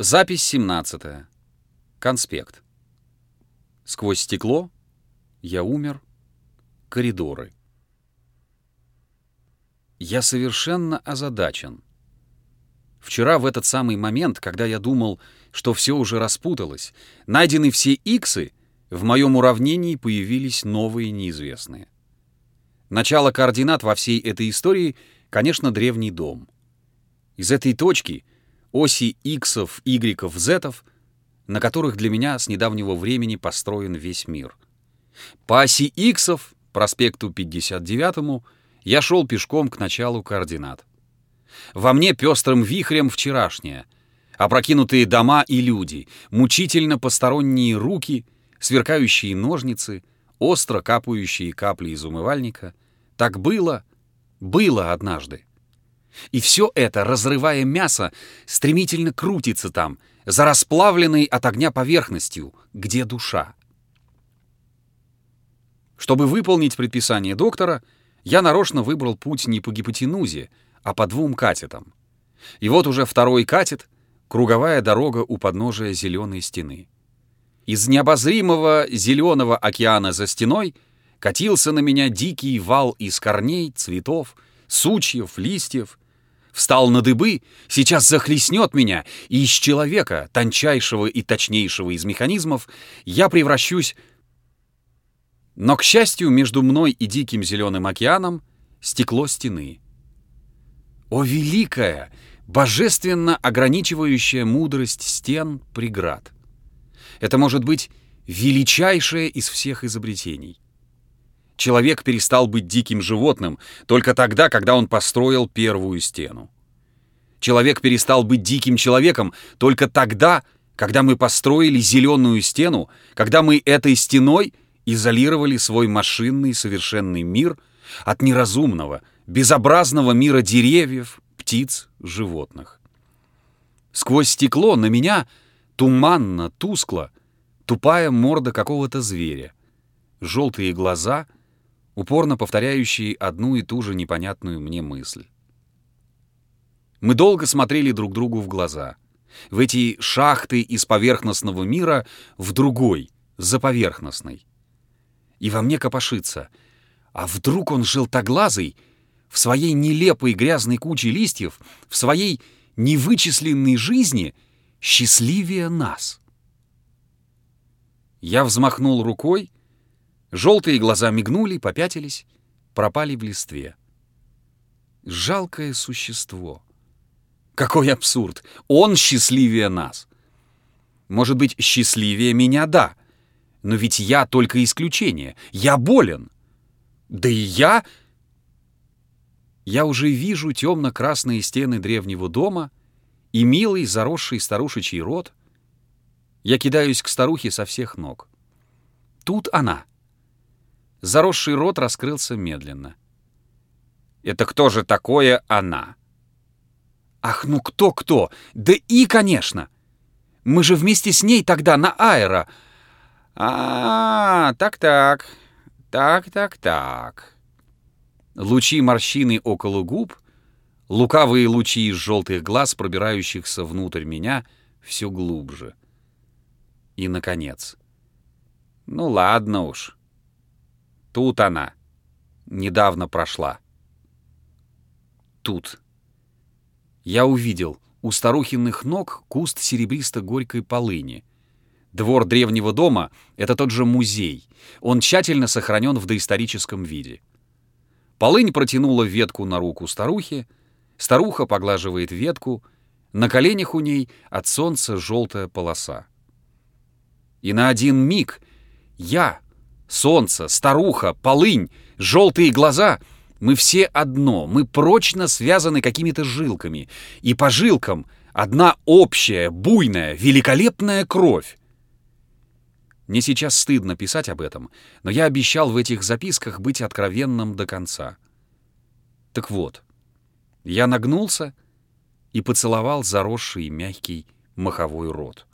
Запись 17. Конспект. Сквозь стекло я умер. Коридоры. Я совершенно озадачен. Вчера в этот самый момент, когда я думал, что все уже распуталось, найдены все иксы, в моем уравнении появились новые неизвестные. Начало координат во всей этой истории, конечно, древний дом. Из этой точки — оси иксов, игреков, зетов, на которых для меня с недавнего времени построен весь мир. По оси иксов, проспекту 59-му, я шел пешком к началу координат. Во мне пестрым вихрем вчерашнее. Опрокинутые дома и люди, мучительно посторонние руки, сверкающие ножницы, остро капающие капли из умывальника. Так было, было однажды. И все это, разрывая мясо, стремительно крутится там, за расплавленной от огня поверхностью, где душа. Чтобы выполнить предписание доктора, я нарочно выбрал путь не по гипотенузе, а по двум катетам. И вот уже второй катет — круговая дорога у подножия зеленой стены. Из необозримого зеленого океана за стеной катился на меня дикий вал из корней, цветов, сучьев, листьев — встал на дыбы, сейчас захлестнет меня, и из человека, тончайшего и точнейшего из механизмов, я превращусь... Но, к счастью, между мной и диким зеленым океаном стекло стены. О, великая, божественно ограничивающая мудрость стен преград! Это может быть величайшее из всех изобретений — человек перестал быть диким животным только тогда, когда он построил первую стену. Человек перестал быть диким человеком только тогда, когда мы построили зеленую стену, когда мы этой стеной изолировали свой машинный совершенный мир от неразумного, безобразного мира деревьев, птиц, животных. Сквозь стекло на меня туманно, тускло, тупая морда какого-то зверя, желтые глаза — упорно повторяющие одну и ту же непонятную мне мысль. Мы долго смотрели друг другу в глаза. В эти шахты из поверхностного мира в другой, заповерхностный. И во мне копошится. А вдруг он желтоглазый, в своей нелепой грязной куче листьев, в своей невычисленной жизни счастливее нас? Я взмахнул рукой, Желтые глаза мигнули, попятились, пропали в листве. Жалкое существо. Какой абсурд! Он счастливее нас. Может быть, счастливее меня, да. Но ведь я только исключение. Я болен. Да и я... Я уже вижу темно-красные стены древнего дома и милый заросший старушечий рот. Я кидаюсь к старухе со всех ног. Тут она — Заросший рот раскрылся медленно. «Это кто же такое она?» «Ах, ну кто-кто? Да и, конечно! Мы же вместе с ней тогда на аэро!» «А, так-так, так-так-так...» Лучи морщины около губ, лукавые лучи из желтых глаз, пробирающихся внутрь меня, все глубже. И, наконец... «Ну ладно уж...» Тут она. Недавно прошла. Тут. Я увидел у старухиных ног куст серебристо-горькой полыни. Двор древнего дома — это тот же музей. Он тщательно сохранен в доисторическом виде. Полынь протянула ветку на руку старухи, старуха поглаживает ветку, на коленях у ней от солнца желтая полоса. И на один миг я, Солнце, старуха, полынь, желтые глаза — мы все одно, мы прочно связаны какими-то жилками. И по жилкам одна общая, буйная, великолепная кровь. Мне сейчас стыдно писать об этом, но я обещал в этих записках быть откровенным до конца. Так вот, я нагнулся и поцеловал заросший мягкий маховой рот.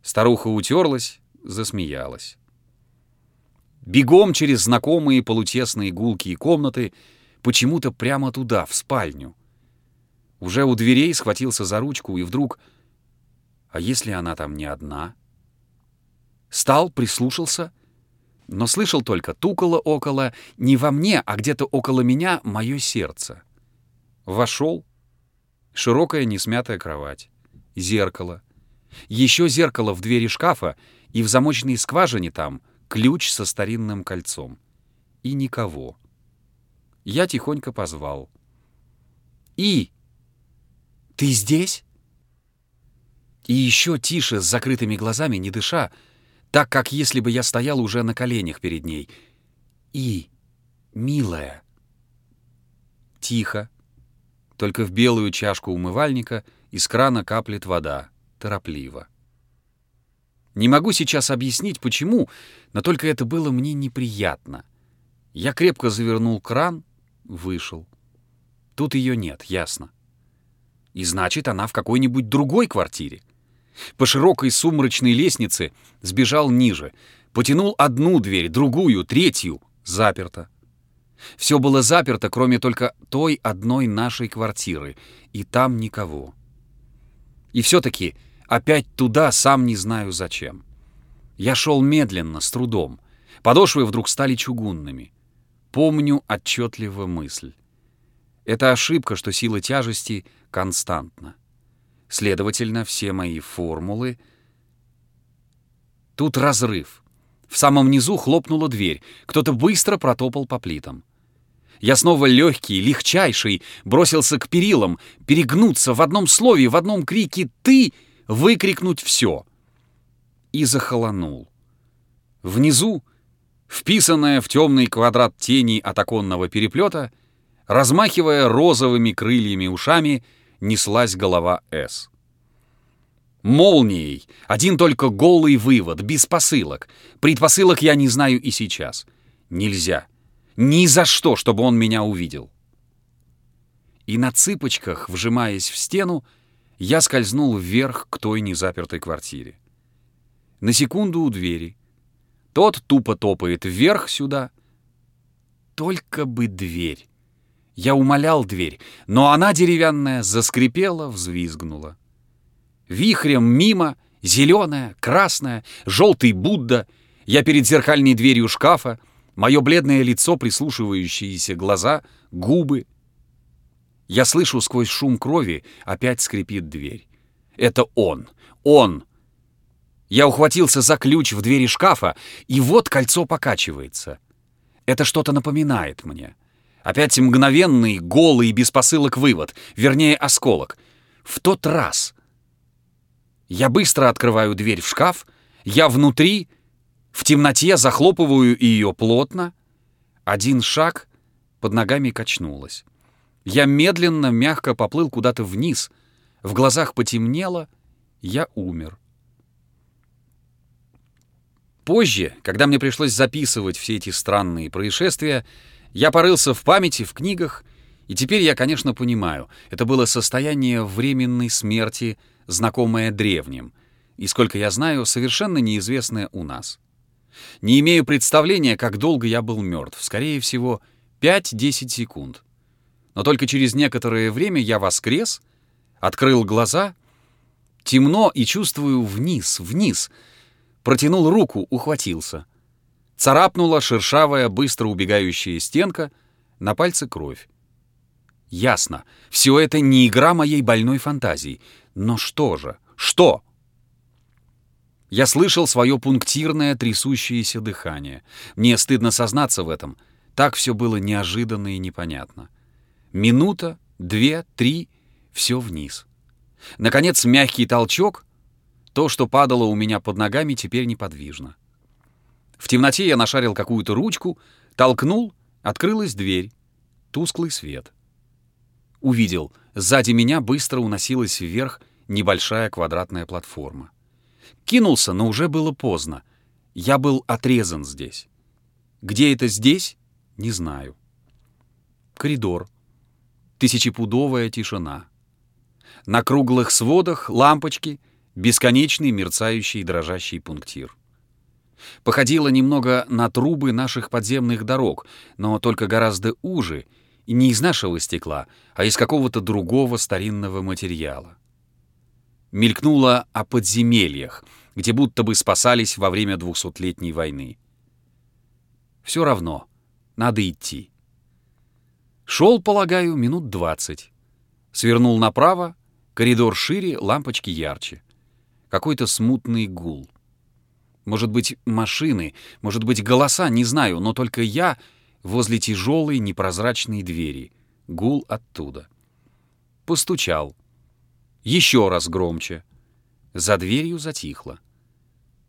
Старуха утерлась, засмеялась бегом через знакомые полутесные гулкие комнаты, почему-то прямо туда, в спальню. Уже у дверей схватился за ручку и вдруг А если она там не одна? Стал, прислушался, но слышал только тукало около, не во мне, а где-то около меня мое сердце. Вошел. Широкая несмятая кровать. Зеркало. Еще зеркало в двери шкафа, и в замочной скважине там ключ со старинным кольцом. И никого. Я тихонько позвал. «И! Ты здесь?» И еще тише, с закрытыми глазами, не дыша, так как если бы я стоял уже на коленях перед ней. «И, милая!» Тихо. Только в белую чашку умывальника из крана каплет вода, торопливо. Не могу сейчас объяснить, почему, но только это было мне неприятно. Я крепко завернул кран, вышел. Тут ее нет, ясно. И значит, она в какой-нибудь другой квартире. По широкой сумрачной лестнице сбежал ниже, потянул одну дверь, другую, третью, заперто. Все было заперто, кроме только той одной нашей квартиры, и там никого. И все-таки опять туда, сам не знаю зачем. Я шел медленно, с трудом. Подошвы вдруг стали чугунными. Помню отчетливо мысль. Это ошибка, что сила тяжести константна. Следовательно, все мои формулы... Тут разрыв. В самом низу хлопнула дверь. Кто-то быстро протопал по плитам. Я снова легкий, легчайший, бросился к перилам, перегнуться в одном слове, в одном крике «ты» выкрикнуть все. И захолонул. Внизу, вписанная в темный квадрат тени от оконного переплета, размахивая розовыми крыльями ушами, неслась голова С. Молнией. Один только голый вывод, без посылок. Предпосылок я не знаю и сейчас. Нельзя. Ни за что, чтобы он меня увидел. И на цыпочках, вжимаясь в стену, я скользнул вверх к той незапертой квартире. На секунду у двери. Тот тупо топает вверх сюда. Только бы дверь. Я умолял дверь, но она деревянная заскрипела, взвизгнула. Вихрем мимо, зеленая, красная, желтый Будда. Я перед зеркальной дверью шкафа, мое бледное лицо, прислушивающиеся глаза, губы. Я слышу сквозь шум крови, опять скрипит дверь. Это он, он. Я ухватился за ключ в двери шкафа, и вот кольцо покачивается. Это что-то напоминает мне. Опять мгновенный, голый, без посылок вывод, вернее, осколок. В тот раз. Я быстро открываю дверь в шкаф, я внутри, в темноте захлопываю ее плотно. Один шаг под ногами качнулось. Я медленно, мягко поплыл куда-то вниз. В глазах потемнело, я умер. Позже, когда мне пришлось записывать все эти странные происшествия, я порылся в памяти, в книгах, и теперь я, конечно, понимаю, это было состояние временной смерти, знакомое древним, и, сколько я знаю, совершенно неизвестное у нас. Не имею представления, как долго я был мертв, скорее всего, 5-10 секунд. Но только через некоторое время я воскрес, открыл глаза, темно и чувствую вниз, вниз, протянул руку, ухватился — Царапнула шершавая, быстро убегающая стенка, на пальце кровь. Ясно, все это не игра моей больной фантазии. Но что же? Что? Я слышал свое пунктирное трясущееся дыхание. Мне стыдно сознаться в этом. Так все было неожиданно и непонятно. Минута, две, три — все вниз. Наконец, мягкий толчок. То, что падало у меня под ногами, теперь неподвижно. В темноте я нашарил какую-то ручку, толкнул, открылась дверь. Тусклый свет. Увидел, сзади меня быстро уносилась вверх небольшая квадратная платформа. Кинулся, но уже было поздно. Я был отрезан здесь. Где это здесь? Не знаю. Коридор. Тысячепудовая тишина. На круглых сводах лампочки, бесконечный мерцающий дрожащий пунктир. Походило немного на трубы наших подземных дорог, но только гораздо уже, и не из нашего стекла, а из какого-то другого старинного материала. Мелькнуло о подземельях, где будто бы спасались во время двухсотлетней войны. Все равно, надо идти. Шел, полагаю, минут двадцать. Свернул направо, коридор шире, лампочки ярче. Какой-то смутный гул. Может быть, машины, может быть, голоса, не знаю, но только я возле тяжелой непрозрачной двери. Гул оттуда. Постучал. Еще раз громче. За дверью затихло.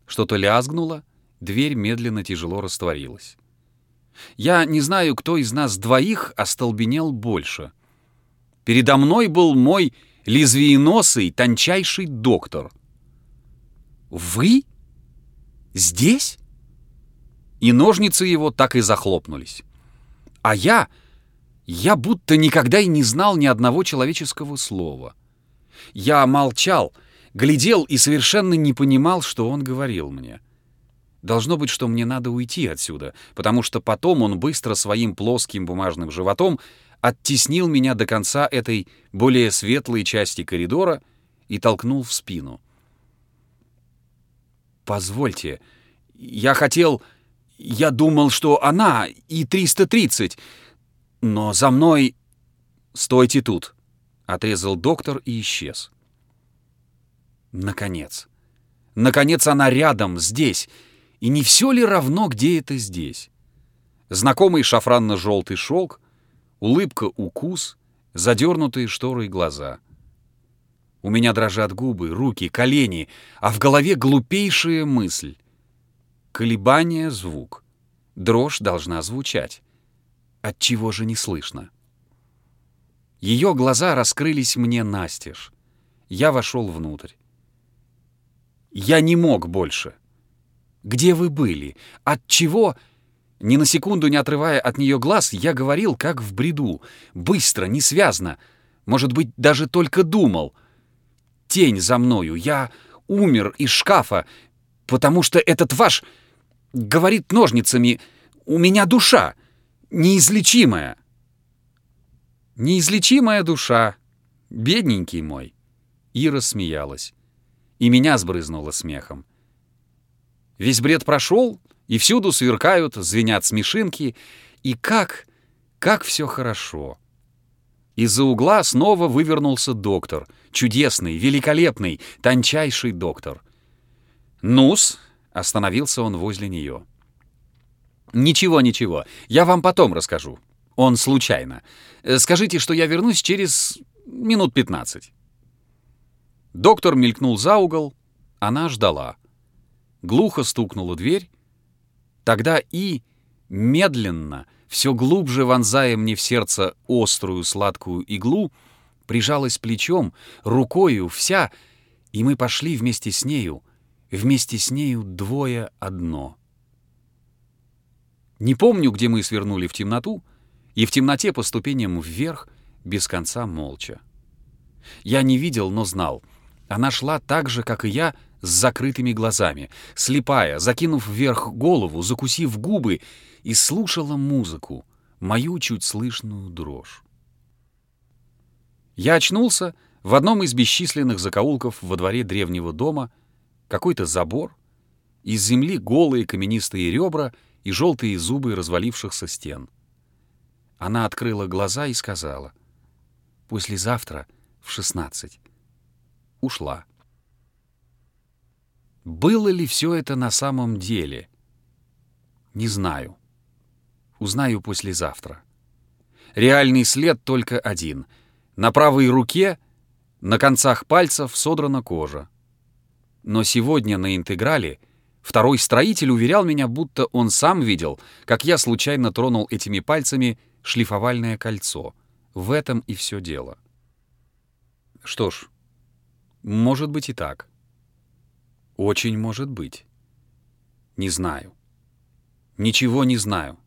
Что-то лязгнуло, дверь медленно тяжело растворилась. Я не знаю, кто из нас двоих остолбенел больше. Передо мной был мой лезвиеносый, тончайший доктор. «Вы? Здесь?» И ножницы его так и захлопнулись. А я... Я будто никогда и не знал ни одного человеческого слова. Я молчал, глядел и совершенно не понимал, что он говорил мне. Должно быть, что мне надо уйти отсюда, потому что потом он быстро своим плоским бумажным животом оттеснил меня до конца этой более светлой части коридора и толкнул в спину. «Позвольте, я хотел... Я думал, что она и 330, но за мной... Стойте тут!» Отрезал доктор и исчез. Наконец. Наконец она рядом, здесь. И не все ли равно, где это здесь? Знакомый шафранно-желтый шелк, улыбка-укус, задернутые шторы глаза. У меня дрожат губы, руки, колени, а в голове глупейшая мысль. Колебание — звук. Дрожь должна звучать. От чего же не слышно? Ее глаза раскрылись мне настежь. Я вошел внутрь. Я не мог больше. Где вы были? От чего? Ни на секунду не отрывая от нее глаз, я говорил, как в бреду. Быстро, несвязно. Может быть, даже только думал. Тень за мною. Я умер из шкафа, потому что этот ваш... Говорит ножницами. У меня душа. Неизлечимая. Неизлечимая душа, бедненький мой. Ира смеялась. И меня сбрызнуло смехом. Весь бред прошел, и всюду сверкают, звенят смешинки. И как, как все хорошо. Из-за угла снова вывернулся доктор. Чудесный, великолепный, тончайший доктор. «Нус!» — остановился он возле нее. «Ничего, ничего, я вам потом расскажу. Он случайно. Э, скажите, что я вернусь через минут пятнадцать». Доктор мелькнул за угол. Она ждала. Глухо стукнула дверь. Тогда и, медленно, все глубже вонзая мне в сердце острую сладкую иглу, прижалась плечом, рукою вся, и мы пошли вместе с нею, вместе с нею двое одно. Не помню, где мы свернули в темноту, и в темноте по ступеням вверх, без конца молча. Я не видел, но знал. Она шла так же, как и я, с закрытыми глазами, слепая, закинув вверх голову, закусив губы, и слушала музыку, мою чуть слышную дрожь. Я очнулся в одном из бесчисленных закоулков во дворе древнего дома, какой-то забор, из земли голые каменистые ребра и желтые зубы развалившихся стен — она открыла глаза и сказала. «Послезавтра в шестнадцать». Ушла. Было ли все это на самом деле? Не знаю. Узнаю послезавтра. Реальный след только один. На правой руке, на концах пальцев содрана кожа. Но сегодня на интеграле второй строитель уверял меня, будто он сам видел, как я случайно тронул этими пальцами шлифовальное кольцо. В этом и все дело. Что ж, может быть и так. Очень может быть. Не знаю. Ничего не знаю.